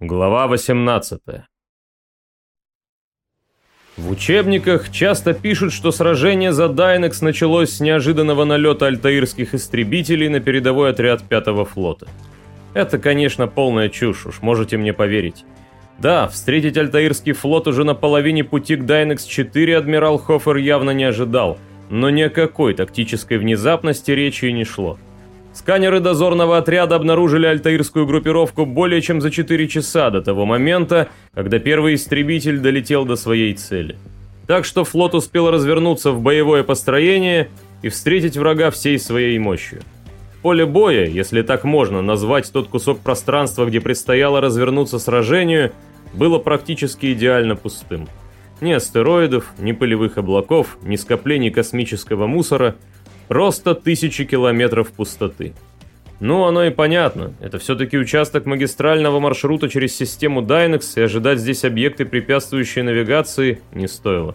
Глава 18 В учебниках часто пишут, что сражение за Дайнекс началось с неожиданного налета альтаирских истребителей на передовой отряд Пятого флота. Это, конечно, полная чушь, уж можете мне поверить. Да, встретить альтаирский флот уже на половине пути к Дайнекс-4 адмирал Хофер явно не ожидал, но ни о какой тактической внезапности речи и не шло. Сканеры дозорного отряда обнаружили альтаирскую группировку более чем за 4 часа до того момента, когда первый истребитель долетел до своей цели. Так что флот успел развернуться в боевое построение и встретить врага всей своей мощью. Поле боя, если так можно назвать тот кусок пространства, где предстояло развернуться сражению, было практически идеально пустым. Ни астероидов, ни пылевых облаков, ни скоплений космического мусора – Просто тысячи километров пустоты. Ну, оно и понятно. Это все-таки участок магистрального маршрута через систему Dynex, и ожидать здесь объекты, препятствующие навигации, не стоило.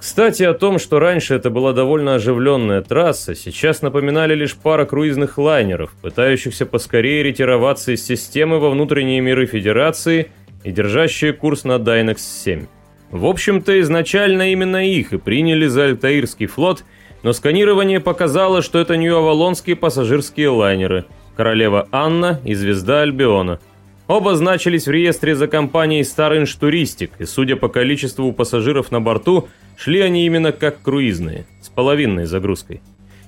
Кстати, о том, что раньше это была довольно оживленная трасса, сейчас напоминали лишь пара круизных лайнеров, пытающихся поскорее ретироваться из системы во внутренние миры Федерации и держащие курс на Dynex-7. В общем-то, изначально именно их и приняли за Альтаирский флот – но сканирование показало, что это Нью-Авалонские пассажирские лайнеры «Королева Анна» и «Звезда Альбиона». Оба значились в реестре за компанией Star Touristic, и судя по количеству пассажиров на борту, шли они именно как круизные, с половинной загрузкой.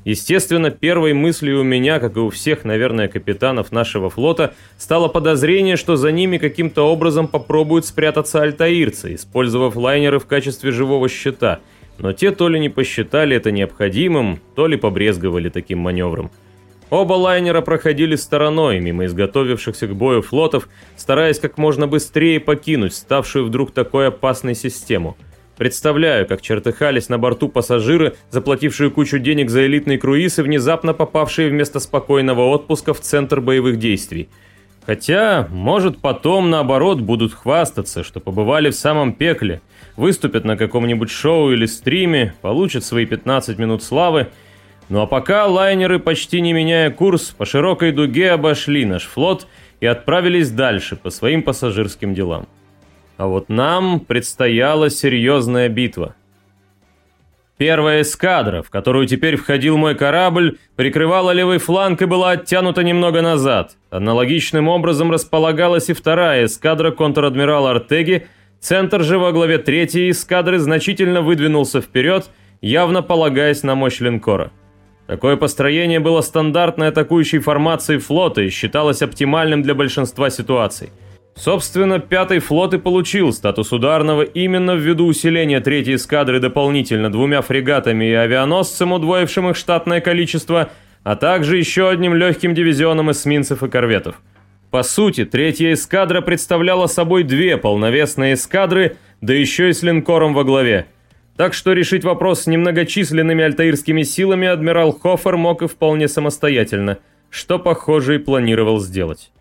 Естественно, первой мыслью у меня, как и у всех, наверное, капитанов нашего флота, стало подозрение, что за ними каким-то образом попробуют спрятаться альтаирцы, использовав лайнеры в качестве живого щита – но те то ли не посчитали это необходимым, то ли побрезговали таким маневром. Оба лайнера проходили стороной, мимо изготовившихся к бою флотов, стараясь как можно быстрее покинуть ставшую вдруг такой опасной систему. Представляю, как чертыхались на борту пассажиры, заплатившие кучу денег за элитный круиз и внезапно попавшие вместо спокойного отпуска в центр боевых действий. Хотя, может, потом, наоборот, будут хвастаться, что побывали в самом пекле, выступят на каком-нибудь шоу или стриме, получат свои 15 минут славы. Ну а пока лайнеры, почти не меняя курс, по широкой дуге обошли наш флот и отправились дальше по своим пассажирским делам. А вот нам предстояла серьезная битва – Первая эскадра, в которую теперь входил мой корабль, прикрывала левый фланг и была оттянута немного назад. Аналогичным образом располагалась и вторая эскадра контр-адмирала Артеги, центр же во главе третьей эскадры значительно выдвинулся вперед, явно полагаясь на мощь линкора. Такое построение было стандартной атакующей формацией флота и считалось оптимальным для большинства ситуаций – Собственно, пятый флот и получил статус ударного именно ввиду усиления третьей эскадры дополнительно двумя фрегатами и авианосцем, удвоившим их штатное количество, а также еще одним легким дивизионом эсминцев и корветов. По сути, третья эскадра представляла собой две полновесные эскадры, да еще и с линкором во главе. Так что решить вопрос с немногочисленными альтаирскими силами адмирал Хофер мог и вполне самостоятельно, что, похоже, и планировал сделать.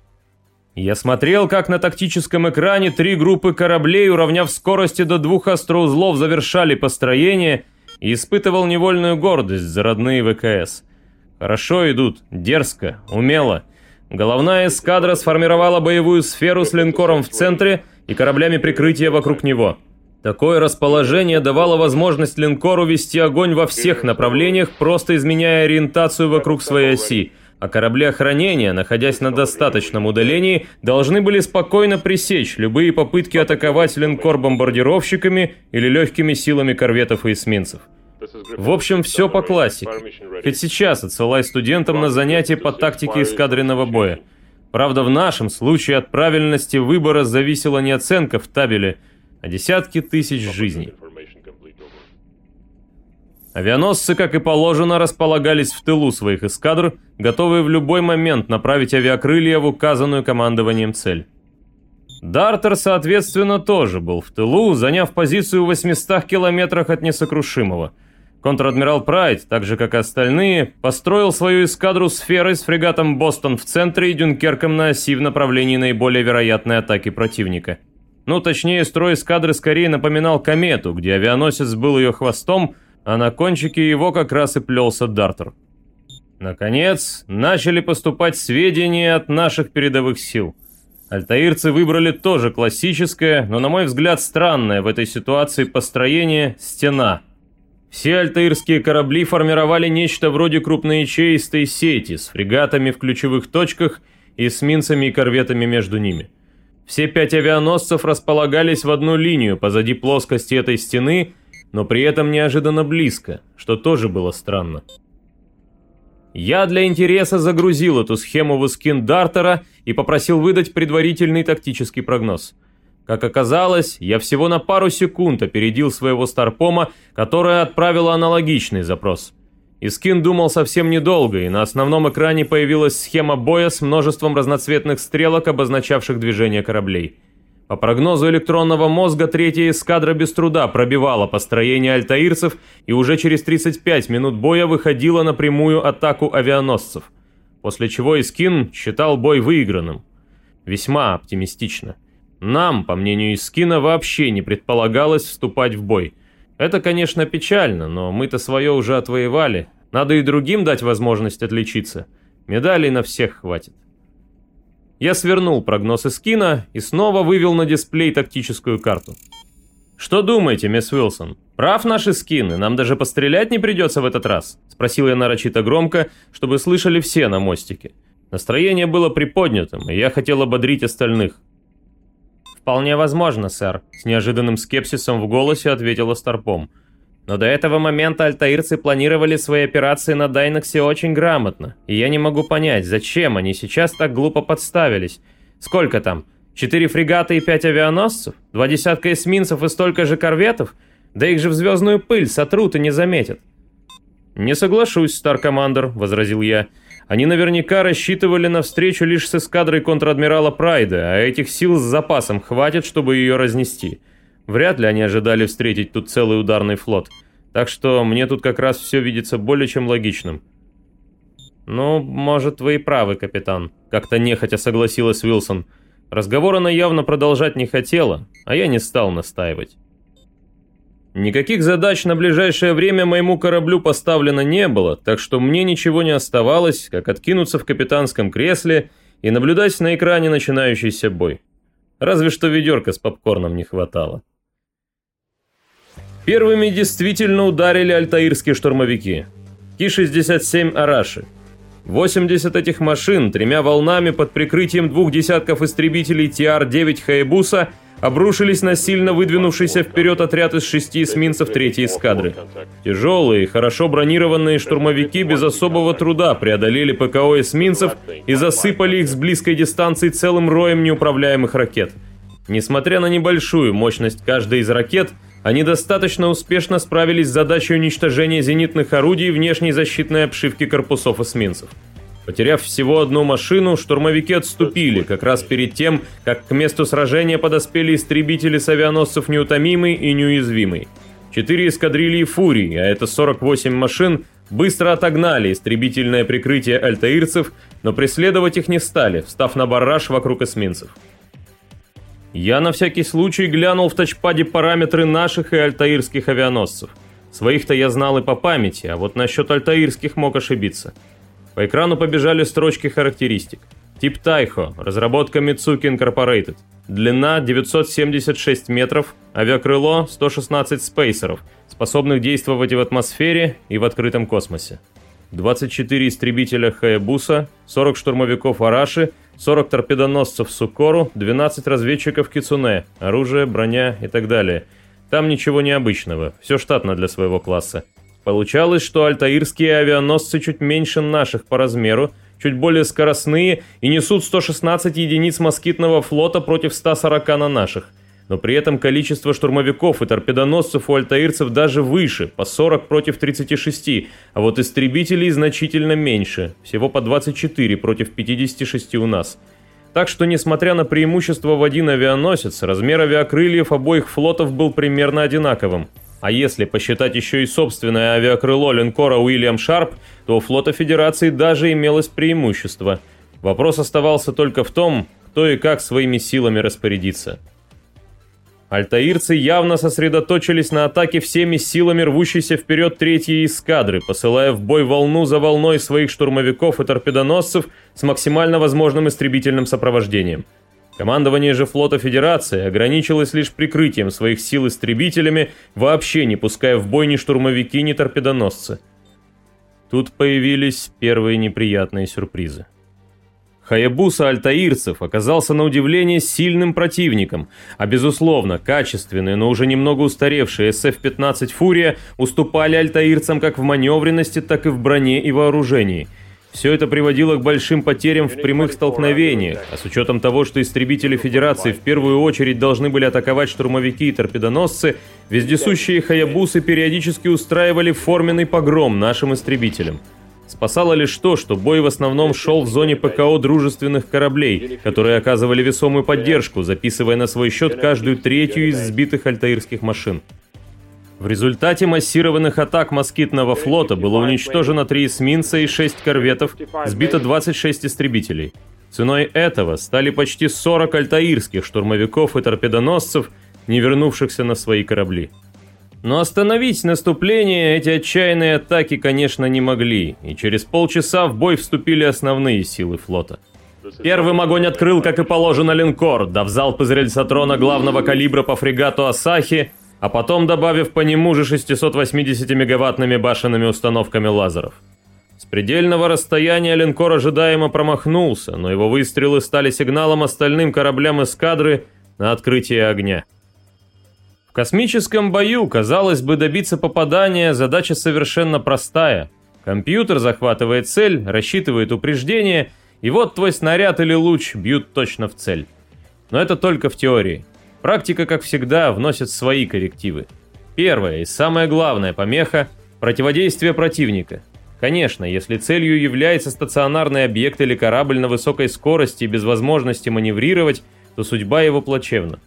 Я смотрел, как на тактическом экране три группы кораблей, уравняв скорости до двух остроузлов, завершали построение и испытывал невольную гордость за родные ВКС. Хорошо идут, дерзко, умело. Головная эскадра сформировала боевую сферу с линкором в центре и кораблями прикрытия вокруг него. Такое расположение давало возможность линкору вести огонь во всех направлениях, просто изменяя ориентацию вокруг своей оси – а корабли охранения, находясь на достаточном удалении, должны были спокойно пресечь любые попытки атаковать линкор бомбардировщиками или легкими силами корветов и эсминцев. В общем, все по классике. Хоть сейчас отсылай студентам на занятия по тактике эскадренного боя. Правда, в нашем случае от правильности выбора зависела не оценка в табеле, а десятки тысяч жизней. Авианосцы, как и положено, располагались в тылу своих эскадр, готовые в любой момент направить авиакрылья в указанную командованием цель. Дартер, соответственно, тоже был в тылу, заняв позицию в 800 километрах от несокрушимого. Контр-адмирал Прайд, так же как и остальные, построил свою эскадру сферой с фрегатом «Бостон» в центре и «Дюнкерком» на оси в направлении наиболее вероятной атаки противника. Ну, точнее, строй эскадры скорее напоминал комету, где авианосец был ее хвостом, а на кончике его как раз и плелся Дартер. Наконец, начали поступать сведения от наших передовых сил. Альтаирцы выбрали тоже классическое, но, на мой взгляд, странное в этой ситуации построение «стена». Все альтаирские корабли формировали нечто вроде крупноячеистой сети с фрегатами в ключевых точках и эсминцами и корветами между ними. Все пять авианосцев располагались в одну линию позади плоскости этой стены, но при этом неожиданно близко, что тоже было странно. Я для интереса загрузил эту схему в скин Дартера и попросил выдать предварительный тактический прогноз. Как оказалось, я всего на пару секунд опередил своего Старпома, которая отправила аналогичный запрос. Искин думал совсем недолго, и на основном экране появилась схема боя с множеством разноцветных стрелок, обозначавших движение кораблей. По прогнозу электронного мозга, третья эскадра без труда пробивала построение альтаирцев и уже через 35 минут боя выходила на прямую атаку авианосцев. После чего Искин считал бой выигранным. Весьма оптимистично. Нам, по мнению Искина, вообще не предполагалось вступать в бой. Это, конечно, печально, но мы-то свое уже отвоевали. Надо и другим дать возможность отличиться. Медалей на всех хватит. Я свернул прогноз Искина и снова вывел на дисплей тактическую карту. «Что думаете, мисс Уилсон? Прав наши скины, нам даже пострелять не придется в этот раз?» Спросил я нарочито громко, чтобы слышали все на мостике. Настроение было приподнятым, и я хотел ободрить остальных. «Вполне возможно, сэр», — с неожиданным скепсисом в голосе ответила Старпом. Но до этого момента альтаирцы планировали свои операции на Дайноксе очень грамотно, и я не могу понять, зачем они сейчас так глупо подставились. Сколько там? Четыре фрегата и пять авианосцев? Два десятка эсминцев и столько же корветов? Да их же в звездную пыль сотрут и не заметят. «Не соглашусь, Старкомандер», — возразил я. «Они наверняка рассчитывали на встречу лишь с эскадрой контр-адмирала Прайда, а этих сил с запасом хватит, чтобы ее разнести». Вряд ли они ожидали встретить тут целый ударный флот. Так что мне тут как раз все видится более чем логичным. «Ну, может, вы и правы, капитан», — как-то нехотя согласилась Уилсон. Разговор она явно продолжать не хотела, а я не стал настаивать. Никаких задач на ближайшее время моему кораблю поставлено не было, так что мне ничего не оставалось, как откинуться в капитанском кресле и наблюдать на экране начинающийся бой. Разве что ведерка с попкорном не хватало. Первыми действительно ударили альтаирские штурмовики. Ки-67 «Араши». 80 этих машин тремя волнами под прикрытием двух десятков истребителей ТР-9 «Хаябуса» обрушились на сильно выдвинувшийся вперед отряд из шести эсминцев третьей эскадры. Тяжелые, хорошо бронированные штурмовики без особого труда преодолели ПКО эсминцев и засыпали их с близкой дистанции целым роем неуправляемых ракет. Несмотря на небольшую мощность каждой из ракет, они достаточно успешно справились с задачей уничтожения зенитных орудий и внешней защитной обшивки корпусов эсминцев. Потеряв всего одну машину, штурмовики отступили, как раз перед тем, как к месту сражения подоспели истребители с авианосцев «Неутомимый» и «Неуязвимый». Четыре эскадрильи «Фурий», а это 48 машин, быстро отогнали истребительное прикрытие альтаирцев, но преследовать их не стали, встав на барраж вокруг эсминцев. Я на всякий случай глянул в тачпаде параметры наших и альтаирских авианосцев. Своих-то я знал и по памяти, а вот насчет альтаирских мог ошибиться. По экрану побежали строчки характеристик. Тип Тайхо, разработка Mitsuki Incorporated. Длина 976 метров, авиакрыло 116 спейсеров, способных действовать и в атмосфере, и в открытом космосе. 24 истребителя Хаябуса, 40 штурмовиков Араши, 40 торпедоносцев Сукору, 12 разведчиков Кицуне, оружие, броня и так далее. Там ничего необычного, все штатно для своего класса. Получалось, что альтаирские авианосцы чуть меньше наших по размеру, чуть более скоростные и несут 116 единиц москитного флота против 140 на наших – но при этом количество штурмовиков и торпедоносцев у альтаирцев даже выше, по 40 против 36, а вот истребителей значительно меньше, всего по 24 против 56 у нас. Так что, несмотря на преимущество в один авианосец, размер авиакрыльев обоих флотов был примерно одинаковым. А если посчитать еще и собственное авиакрыло линкора Уильям Шарп, то у флота Федерации даже имелось преимущество. Вопрос оставался только в том, кто и как своими силами распорядиться. Альтаирцы явно сосредоточились на атаке всеми силами рвущейся вперед третьей эскадры, посылая в бой волну за волной своих штурмовиков и торпедоносцев с максимально возможным истребительным сопровождением. Командование же флота Федерации ограничилось лишь прикрытием своих сил истребителями, вообще не пуская в бой ни штурмовики, ни торпедоносцы. Тут появились первые неприятные сюрпризы. Хаябуса альтаирцев оказался на удивление сильным противником, а безусловно, качественные, но уже немного устаревшие SF-15 «Фурия» уступали альтаирцам как в маневренности, так и в броне и вооружении. Все это приводило к большим потерям в прямых столкновениях, а с учетом того, что истребители Федерации в первую очередь должны были атаковать штурмовики и торпедоносцы, вездесущие Хаябусы периодически устраивали форменный погром нашим истребителям – Спасало лишь то, что бой в основном шел в зоне ПКО дружественных кораблей, которые оказывали весомую поддержку, записывая на свой счет каждую третью из сбитых альтаирских машин. В результате массированных атак москитного флота было уничтожено 3 эсминца и 6 корветов, сбито 26 истребителей. Ценой этого стали почти 40 альтаирских штурмовиков и торпедоносцев, не вернувшихся на свои корабли. Но остановить наступление эти отчаянные атаки, конечно, не могли, и через полчаса в бой вступили основные силы флота. Первым огонь открыл, как и положено, линкор, дав залп из рельсотрона главного калибра по фрегату «Асахи», а потом добавив по нему же 680-мегаваттными башенными установками лазеров. С предельного расстояния линкор ожидаемо промахнулся, но его выстрелы стали сигналом остальным кораблям эскадры на открытие огня. В космическом бою, казалось бы, добиться попадания задача совершенно простая. Компьютер захватывает цель, рассчитывает упреждение, и вот твой снаряд или луч бьют точно в цель. Но это только в теории. Практика, как всегда, вносит свои коррективы. Первая и самая главная помеха – противодействие противника. Конечно, если целью является стационарный объект или корабль на высокой скорости без возможности маневрировать, то судьба его плачевна.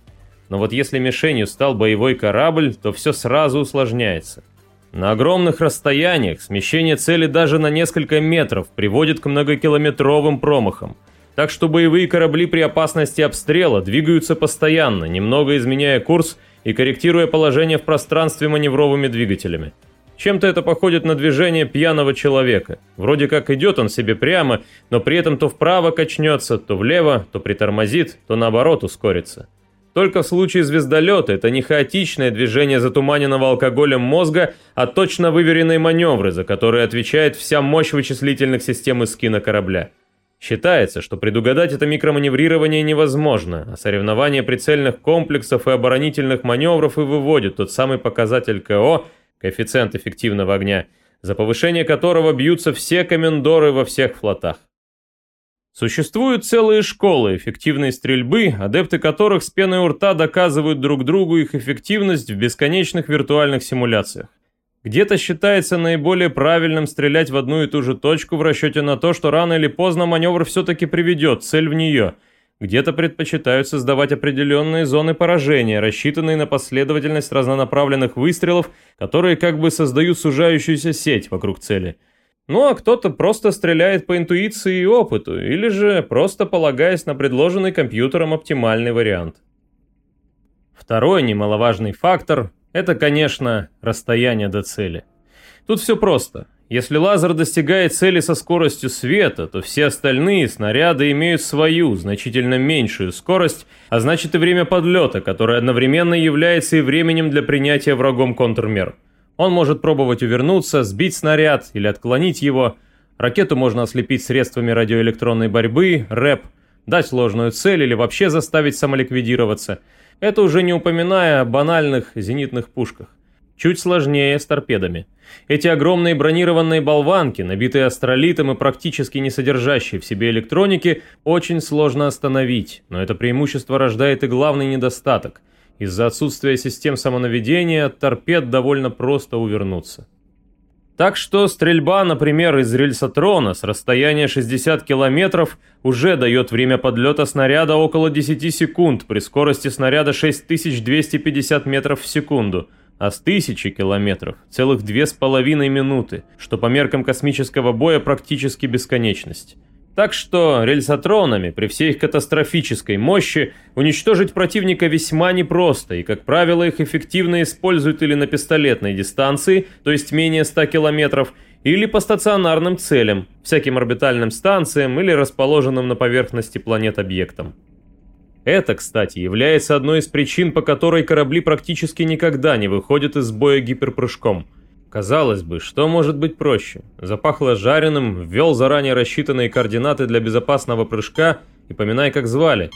Но вот если мишенью стал боевой корабль, то все сразу усложняется. На огромных расстояниях смещение цели даже на несколько метров приводит к многокилометровым промахам. Так что боевые корабли при опасности обстрела двигаются постоянно, немного изменяя курс и корректируя положение в пространстве маневровыми двигателями. Чем-то это походит на движение пьяного человека. Вроде как идет он себе прямо, но при этом то вправо качнется, то влево, то притормозит, то наоборот ускорится. Только в случае звездолета это не хаотичное движение затуманенного алкоголем мозга, а точно выверенные маневры, за которые отвечает вся мощь вычислительных систем из скина корабля. Считается, что предугадать это микроманеврирование невозможно, а соревнование прицельных комплексов и оборонительных маневров и выводит тот самый показатель КО, коэффициент эффективного огня, за повышение которого бьются все комендоры во всех флотах. Существуют целые школы эффективной стрельбы, адепты которых с пеной у рта доказывают друг другу их эффективность в бесконечных виртуальных симуляциях. Где-то считается наиболее правильным стрелять в одну и ту же точку в расчете на то, что рано или поздно маневр все-таки приведет цель в нее. Где-то предпочитают создавать определенные зоны поражения, рассчитанные на последовательность разнонаправленных выстрелов, которые как бы создают сужающуюся сеть вокруг цели – ну а кто-то просто стреляет по интуиции и опыту, или же просто полагаясь на предложенный компьютером оптимальный вариант. Второй немаловажный фактор – это, конечно, расстояние до цели. Тут все просто. Если лазер достигает цели со скоростью света, то все остальные снаряды имеют свою, значительно меньшую скорость, а значит и время подлета, которое одновременно является и временем для принятия врагом контрмер. Он может пробовать увернуться, сбить снаряд или отклонить его. Ракету можно ослепить средствами радиоэлектронной борьбы, рэп, дать ложную цель или вообще заставить самоликвидироваться. Это уже не упоминая о банальных зенитных пушках. Чуть сложнее с торпедами. Эти огромные бронированные болванки, набитые астролитом и практически не содержащие в себе электроники, очень сложно остановить, но это преимущество рождает и главный недостаток – из-за отсутствия систем самонаведения торпед довольно просто увернуться. Так что стрельба, например, из рельсотрона с расстояния 60 километров уже дает время подлета снаряда около 10 секунд при скорости снаряда 6250 метров в секунду, а с 1000 километров целых 2,5 минуты, что по меркам космического боя практически бесконечность. Так что рельсотронами при всей их катастрофической мощи уничтожить противника весьма непросто, и, как правило, их эффективно используют или на пистолетной дистанции, то есть менее 100 километров, или по стационарным целям, всяким орбитальным станциям или расположенным на поверхности планет объектам. Это, кстати, является одной из причин, по которой корабли практически никогда не выходят из боя гиперпрыжком. Казалось бы, что может быть проще? Запахло жареным, ввел заранее рассчитанные координаты для безопасного прыжка и поминай, как звали.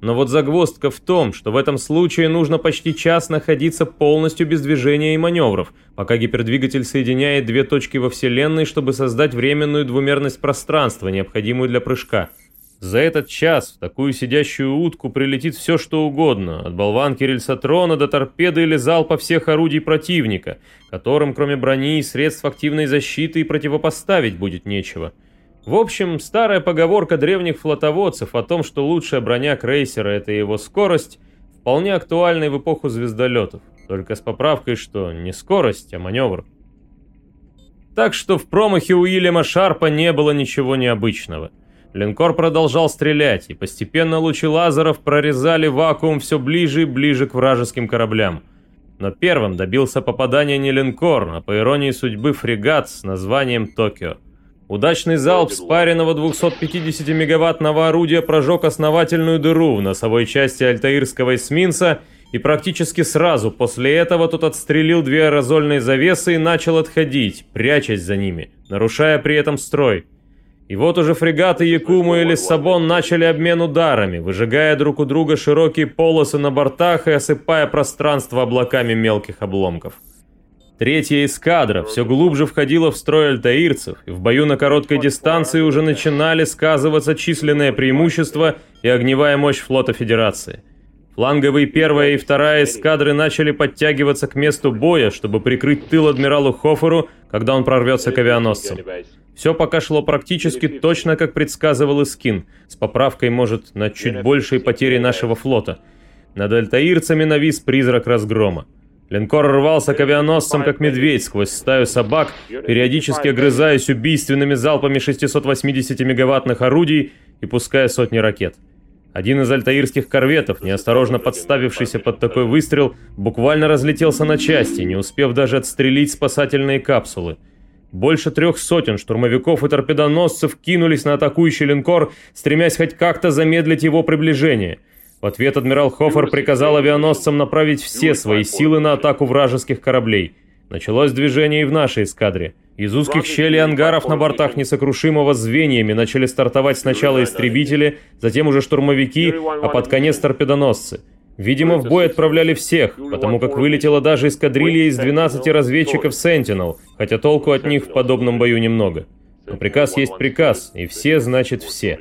Но вот загвоздка в том, что в этом случае нужно почти час находиться полностью без движения и маневров, пока гипердвигатель соединяет две точки во Вселенной, чтобы создать временную двумерность пространства, необходимую для прыжка. За этот час в такую сидящую утку прилетит все что угодно, от болванки рельсотрона до торпеды или залпа всех орудий противника, которым кроме брони и средств активной защиты и противопоставить будет нечего. В общем, старая поговорка древних флотоводцев о том, что лучшая броня крейсера – это его скорость, вполне актуальна в эпоху звездолетов, только с поправкой, что не скорость, а маневр. Так что в промахе Уильяма Шарпа не было ничего необычного – Линкор продолжал стрелять, и постепенно лучи лазеров прорезали вакуум все ближе и ближе к вражеским кораблям. Но первым добился попадания не линкор, а по иронии судьбы фрегат с названием «Токио». Удачный залп спаренного 250-мегаваттного орудия прожег основательную дыру в носовой части альтаирского эсминца, и практически сразу после этого тот отстрелил две аэрозольные завесы и начал отходить, прячась за ними, нарушая при этом строй. И вот уже фрегаты Якуму и Лиссабон начали обмен ударами, выжигая друг у друга широкие полосы на бортах и осыпая пространство облаками мелких обломков. Третья эскадра все глубже входила в строй альтаирцев, и в бою на короткой дистанции уже начинали сказываться численное преимущество и огневая мощь флота Федерации. Фланговые первая и вторая эскадры начали подтягиваться к месту боя, чтобы прикрыть тыл адмиралу Хоферу, когда он прорвется к авианосцам. Все пока шло практически точно, как предсказывал Искин, с поправкой, может, на чуть большие потери нашего флота. Над альтаирцами навис призрак разгрома. Линкор рвался к авианосцам, как медведь, сквозь стаю собак, периодически огрызаясь убийственными залпами 680-мегаваттных орудий и пуская сотни ракет. Один из альтаирских корветов, неосторожно подставившийся под такой выстрел, буквально разлетелся на части, не успев даже отстрелить спасательные капсулы – больше трех сотен штурмовиков и торпедоносцев кинулись на атакующий линкор, стремясь хоть как-то замедлить его приближение. В ответ адмирал Хофер приказал авианосцам направить все свои силы на атаку вражеских кораблей. Началось движение и в нашей эскадре. Из узких щелей ангаров на бортах несокрушимого звеньями начали стартовать сначала истребители, затем уже штурмовики, а под конец торпедоносцы. Видимо, в бой отправляли всех, потому как вылетела даже эскадрилья из 12 разведчиков Sentinel, хотя толку от них в подобном бою немного. Но приказ есть приказ, и все значит все.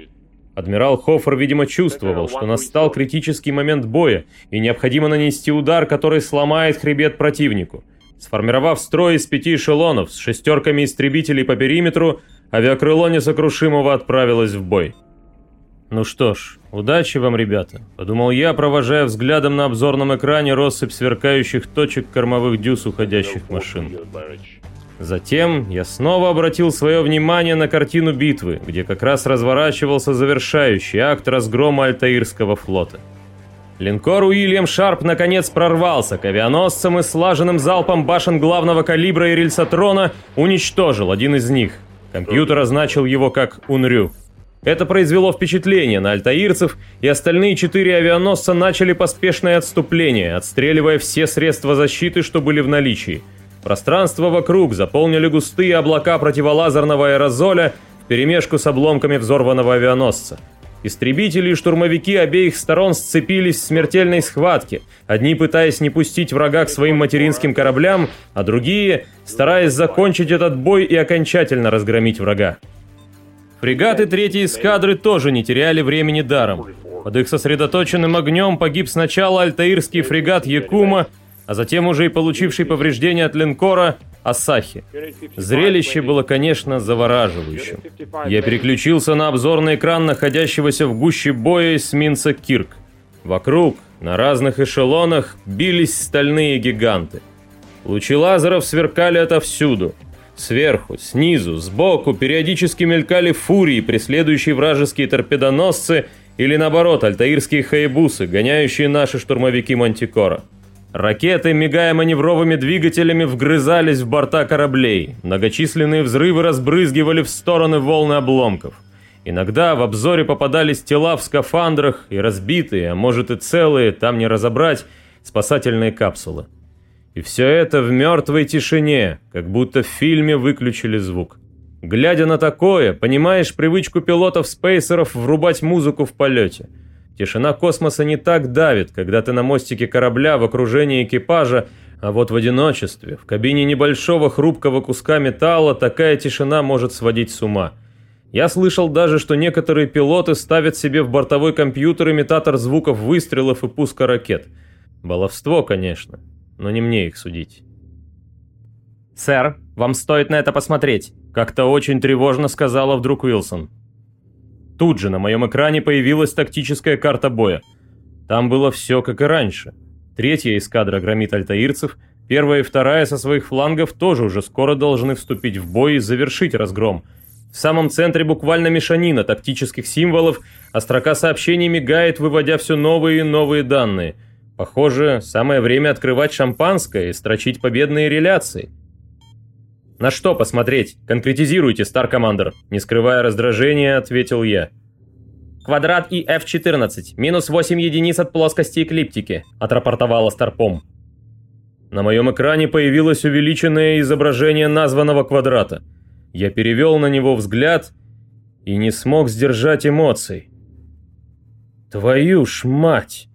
Адмирал Хоффер, видимо, чувствовал, что настал критический момент боя, и необходимо нанести удар, который сломает хребет противнику. Сформировав строй из пяти эшелонов с шестерками истребителей по периметру, авиакрыло несокрушимого отправилось в бой. Ну что ж, удачи вам, ребята, подумал я, провожая взглядом на обзорном экране россыпь сверкающих точек кормовых дюз уходящих машин. Затем я снова обратил свое внимание на картину битвы, где как раз разворачивался завершающий акт разгрома Альтаирского флота. Линкор Уильям Шарп наконец прорвался к авианосцам и слаженным залпом башен главного калибра и рельсотрона уничтожил один из них. Компьютер означил его как «Унрю». Это произвело впечатление на альтаирцев, и остальные четыре авианосца начали поспешное отступление, отстреливая все средства защиты, что были в наличии. Пространство вокруг заполнили густые облака противолазерного аэрозоля вперемешку с обломками взорванного авианосца. Истребители и штурмовики обеих сторон сцепились в смертельной схватке, одни пытаясь не пустить врага к своим материнским кораблям, а другие стараясь закончить этот бой и окончательно разгромить врага. Фрегаты третьей эскадры тоже не теряли времени даром. Под их сосредоточенным огнем погиб сначала альтаирский фрегат Якума, а затем уже и получивший повреждения от линкора Асахи. Зрелище было, конечно, завораживающим. Я переключился на обзорный экран находящегося в гуще боя эсминца Кирк. Вокруг, на разных эшелонах, бились стальные гиганты. Лучи лазеров сверкали отовсюду. Сверху, снизу, сбоку периодически мелькали фурии, преследующие вражеские торпедоносцы или наоборот, альтаирские хаебусы, гоняющие наши штурмовики Мантикора. Ракеты, мигая маневровыми двигателями, вгрызались в борта кораблей. Многочисленные взрывы разбрызгивали в стороны волны обломков. Иногда в обзоре попадались тела в скафандрах и разбитые, а может и целые, там не разобрать, спасательные капсулы. И все это в мертвой тишине, как будто в фильме выключили звук. Глядя на такое, понимаешь привычку пилотов-спейсеров врубать музыку в полете. Тишина космоса не так давит, когда ты на мостике корабля в окружении экипажа, а вот в одиночестве, в кабине небольшого хрупкого куска металла, такая тишина может сводить с ума. Я слышал даже, что некоторые пилоты ставят себе в бортовой компьютер имитатор звуков выстрелов и пуска ракет. Баловство, конечно, но не мне их судить. «Сэр, вам стоит на это посмотреть», — как-то очень тревожно сказала вдруг Уилсон. Тут же на моем экране появилась тактическая карта боя. Там было все как и раньше. Третья эскадра громит альтаирцев, первая и вторая со своих флангов тоже уже скоро должны вступить в бой и завершить разгром. В самом центре буквально мешанина тактических символов, а строка сообщений мигает, выводя все новые и новые данные. Похоже, самое время открывать шампанское и строчить победные реляции. «На что посмотреть? Конкретизируйте, Стар Командер!» Не скрывая раздражения, ответил я. «Квадрат и F-14, минус 8 единиц от плоскости эклиптики», отрапортовала Старпом. На моем экране появилось увеличенное изображение названного квадрата. Я перевел на него взгляд и не смог сдержать эмоций. «Твою ж мать!»